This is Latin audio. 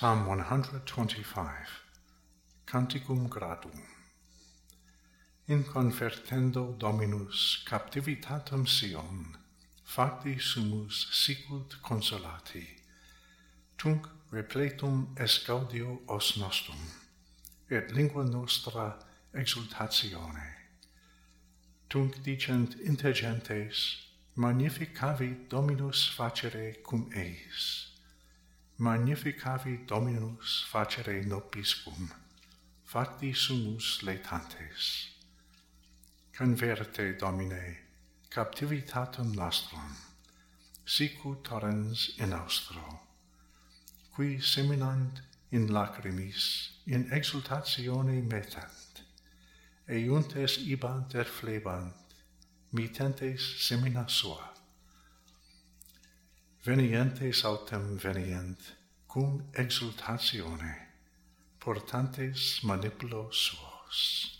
Psalm 125 Canticum gradum. In convertendo Dominus captivitatem Sion facti sumus sicut consolati tunc repletum est gaudio os nostrum et lingua nostra exultatione. Tunc dicent inter gentes magnificavi Dominus facere cum eis magnificavi Dominus facere nobiscum, fatti sumus leitantes. Converte, Domine, captivitatem nostrum, sicu torrens in austro, qui seminant in lacrimis, in exultatione metant, eiuntes ibant et flebant, mitentes semina sua venientes autem venient, cum exultatione, portantes manipulos suos.